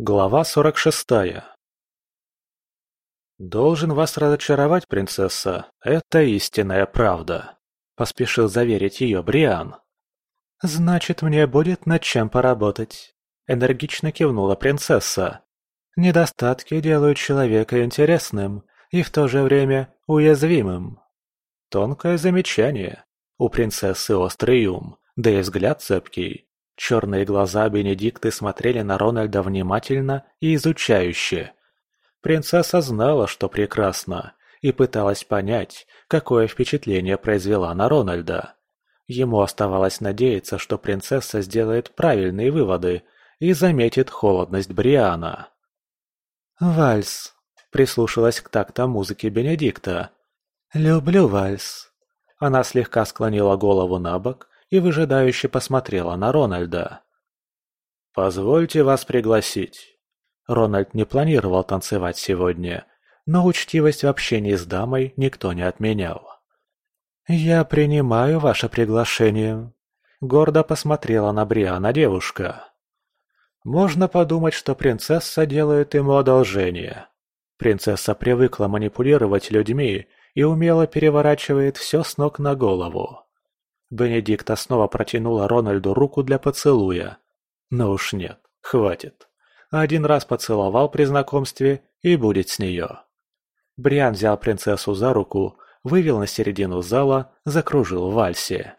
Глава сорок шестая «Должен вас разочаровать, принцесса, это истинная правда», — поспешил заверить ее Бриан. «Значит, мне будет над чем поработать», — энергично кивнула принцесса. «Недостатки делают человека интересным и в то же время уязвимым». Тонкое замечание. У принцессы острый ум, да и взгляд цепкий. Черные глаза Бенедикты смотрели на Рональда внимательно и изучающе. Принцесса знала, что прекрасно, и пыталась понять, какое впечатление произвела на Рональда. Ему оставалось надеяться, что принцесса сделает правильные выводы и заметит холодность Бриана. «Вальс», — прислушалась к тактам музыки Бенедикта. «Люблю вальс». Она слегка склонила голову на бок и выжидающе посмотрела на Рональда. «Позвольте вас пригласить». Рональд не планировал танцевать сегодня, но учтивость в общении с дамой никто не отменял. «Я принимаю ваше приглашение», — гордо посмотрела на Бриана девушка. Можно подумать, что принцесса делает ему одолжение. Принцесса привыкла манипулировать людьми и умело переворачивает все с ног на голову. Бенедикта снова протянула Рональду руку для поцелуя. Но уж нет, хватит. Один раз поцеловал при знакомстве и будет с нее. Бриан взял принцессу за руку, вывел на середину зала, закружил в вальсе.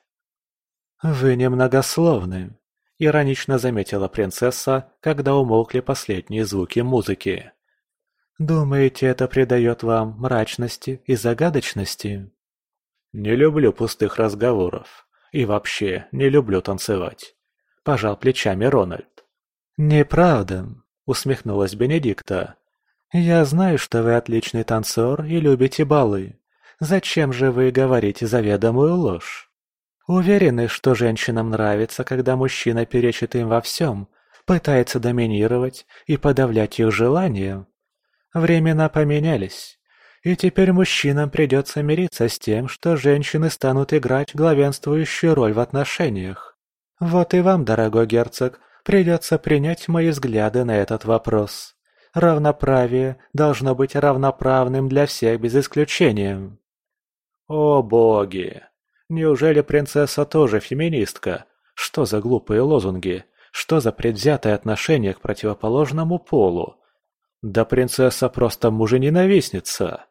«Вы немногословны», — иронично заметила принцесса, когда умолкли последние звуки музыки. «Думаете, это придает вам мрачности и загадочности?» «Не люблю пустых разговоров. И вообще, не люблю танцевать», – пожал плечами Рональд. «Неправда», – усмехнулась Бенедикта. «Я знаю, что вы отличный танцор и любите балы. Зачем же вы говорите заведомую ложь? Уверены, что женщинам нравится, когда мужчина перечит им во всем, пытается доминировать и подавлять их желания? Времена поменялись. И теперь мужчинам придется мириться с тем, что женщины станут играть главенствующую роль в отношениях. Вот и вам, дорогой герцог, придется принять мои взгляды на этот вопрос. Равноправие должно быть равноправным для всех без исключения. О боги! Неужели принцесса тоже феминистка? Что за глупые лозунги? Что за предвзятое отношение к противоположному полу? Да принцесса просто мужененавистница.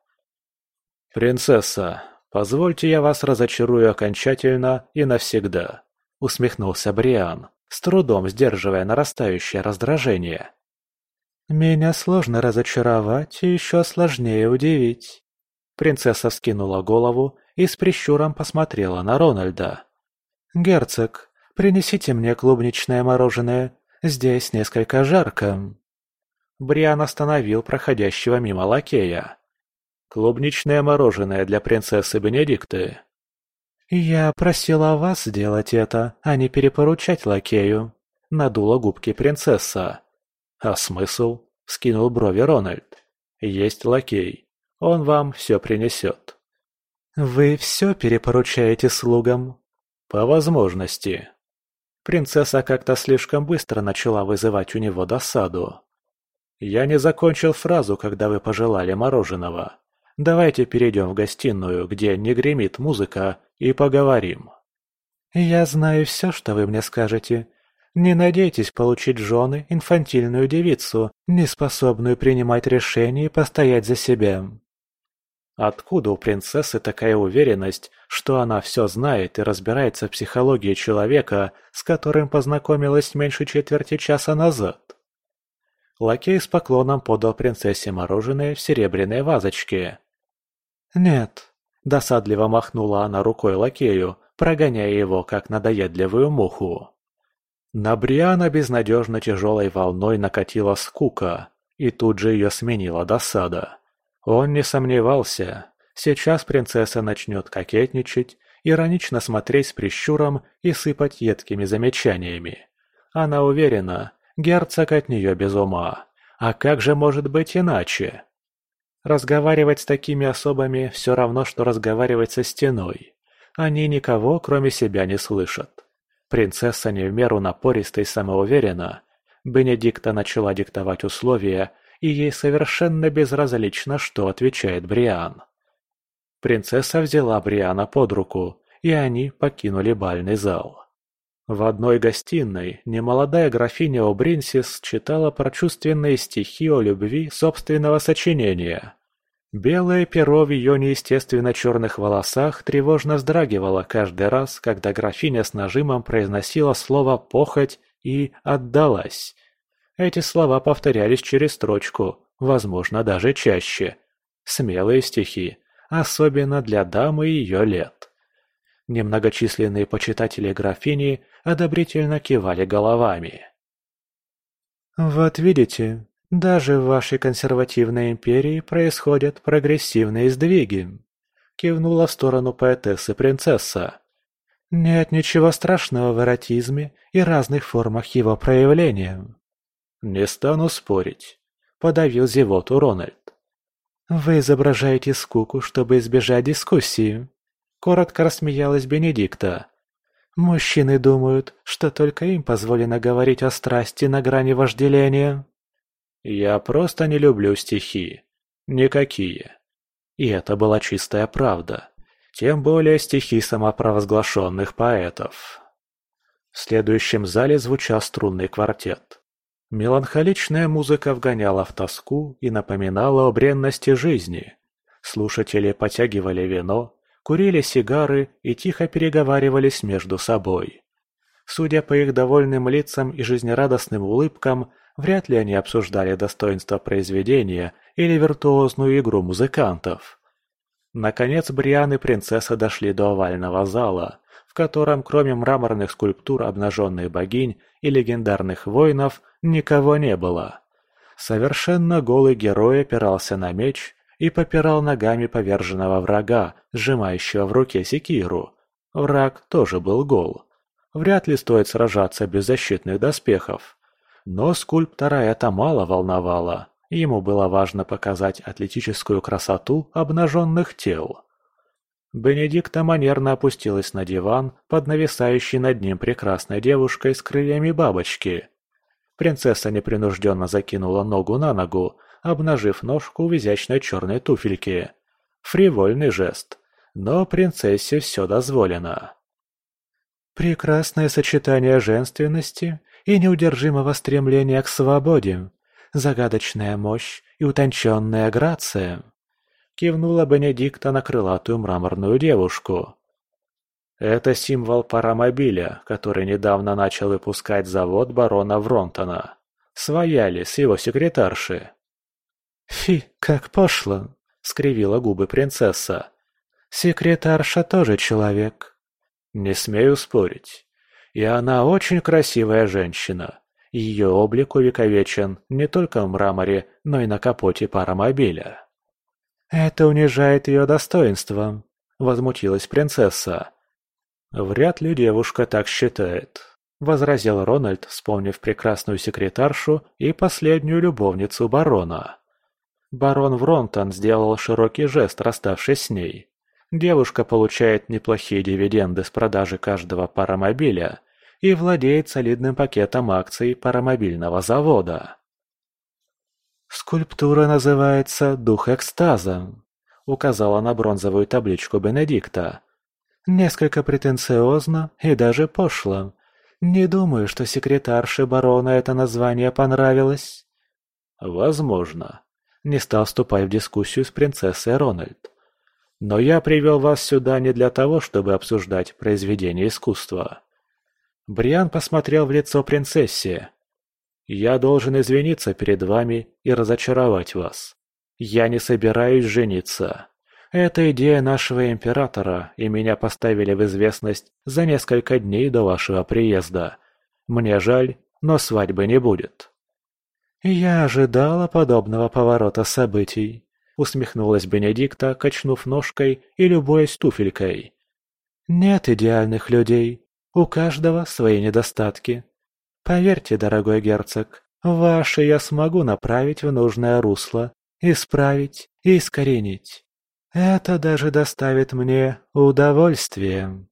«Принцесса, позвольте я вас разочарую окончательно и навсегда», — усмехнулся Бриан, с трудом сдерживая нарастающее раздражение. «Меня сложно разочаровать и еще сложнее удивить». Принцесса вскинула голову и с прищуром посмотрела на Рональда. «Герцог, принесите мне клубничное мороженое, здесь несколько жарко». Бриан остановил проходящего мимо лакея. Клубничное мороженое для принцессы Бенедикты. «Я просила вас сделать это, а не перепоручать лакею», — надула губки принцесса. «А смысл?» — скинул брови Рональд. «Есть лакей. Он вам все принесет». «Вы все перепоручаете слугам?» «По возможности». Принцесса как-то слишком быстро начала вызывать у него досаду. «Я не закончил фразу, когда вы пожелали мороженого. Давайте перейдем в гостиную, где не гремит музыка, и поговорим. Я знаю все, что вы мне скажете. Не надейтесь получить жены инфантильную девицу, не способную принимать решения и постоять за себя. Откуда у принцессы такая уверенность, что она все знает и разбирается в психологии человека, с которым познакомилась меньше четверти часа назад? Лакей с поклоном подал принцессе мороженое в серебряной вазочке. «Нет», – досадливо махнула она рукой лакею, прогоняя его, как надоедливую муху. На Бриана безнадежно тяжелой волной накатила скука, и тут же ее сменила досада. Он не сомневался, сейчас принцесса начнет кокетничать, иронично смотреть с прищуром и сыпать едкими замечаниями. Она уверена, герцог от нее без ума. А как же может быть иначе? Разговаривать с такими особами все равно, что разговаривать со стеной. Они никого, кроме себя, не слышат. Принцесса не в меру напориста и самоуверена. Бенедикта начала диктовать условия, и ей совершенно безразлично, что отвечает Бриан. Принцесса взяла Бриана под руку, и они покинули бальный зал. В одной гостиной немолодая графиня О'Бринсис читала прочувственные стихи о любви собственного сочинения. Белое перо в ее неестественно черных волосах тревожно вздрагивало каждый раз, когда графиня с нажимом произносила слово «похоть» и «отдалась». Эти слова повторялись через строчку, возможно, даже чаще. Смелые стихи, особенно для дамы ее лет. Немногочисленные почитатели графини одобрительно кивали головами. «Вот видите, даже в вашей консервативной империи происходят прогрессивные сдвиги», кивнула в сторону поэтессы принцесса. «Нет ничего страшного в эротизме и разных формах его проявления». «Не стану спорить», — подавил зевоту Рональд. «Вы изображаете скуку, чтобы избежать дискуссии», — коротко рассмеялась Бенедикта. «Мужчины думают, что только им позволено говорить о страсти на грани вожделения». «Я просто не люблю стихи. Никакие». И это была чистая правда. Тем более стихи самопровозглашенных поэтов. В следующем зале звучал струнный квартет. Меланхоличная музыка вгоняла в тоску и напоминала о бренности жизни. Слушатели потягивали вино, курили сигары и тихо переговаривались между собой. Судя по их довольным лицам и жизнерадостным улыбкам, вряд ли они обсуждали достоинство произведения или виртуозную игру музыкантов. Наконец Бриан и принцесса дошли до овального зала, в котором кроме мраморных скульптур обнаженных богинь и легендарных воинов никого не было. Совершенно голый герой опирался на меч и попирал ногами поверженного врага, сжимающего в руке секиру. Враг тоже был гол. Вряд ли стоит сражаться без защитных доспехов. Но скульптора это мало волновало. Ему было важно показать атлетическую красоту обнаженных тел. Бенедикта манерно опустилась на диван под нависающей над ним прекрасной девушкой с крыльями бабочки. Принцесса непринужденно закинула ногу на ногу, обнажив ножку в изящной черной туфельке. Фривольный жест, но принцессе все дозволено. Прекрасное сочетание женственности и неудержимого стремления к свободе, загадочная мощь и утонченная грация. Кивнула Бенедикта на крылатую мраморную девушку. Это символ паромобиля, который недавно начал выпускать завод барона Вронтона. Свояли с его секретарши. «Фи, как пошло!» — скривила губы принцесса. «Секретарша тоже человек». «Не смею спорить. И она очень красивая женщина. Ее облик увековечен не только в мраморе, но и на капоте паромобиля». «Это унижает ее достоинство», — возмутилась принцесса. «Вряд ли девушка так считает», — возразил Рональд, вспомнив прекрасную секретаршу и последнюю любовницу барона. Барон Вронтон сделал широкий жест, расставшись с ней. Девушка получает неплохие дивиденды с продажи каждого паромобиля и владеет солидным пакетом акций паромобильного завода. «Скульптура называется «Дух экстаза», — указала на бронзовую табличку Бенедикта. Несколько претенциозно и даже пошло. Не думаю, что секретарше барона это название понравилось. Возможно. Не стал вступать в дискуссию с принцессой Рональд. Но я привел вас сюда не для того, чтобы обсуждать произведение искусства. Бриан посмотрел в лицо принцессе. Я должен извиниться перед вами и разочаровать вас. Я не собираюсь жениться. Это идея нашего императора, и меня поставили в известность за несколько дней до вашего приезда. Мне жаль, но свадьбы не будет». «Я ожидала подобного поворота событий», — усмехнулась Бенедикта, качнув ножкой и любуясь туфелькой. «Нет идеальных людей. У каждого свои недостатки. Поверьте, дорогой герцог, ваши я смогу направить в нужное русло, исправить и искоренить. Это даже доставит мне удовольствие.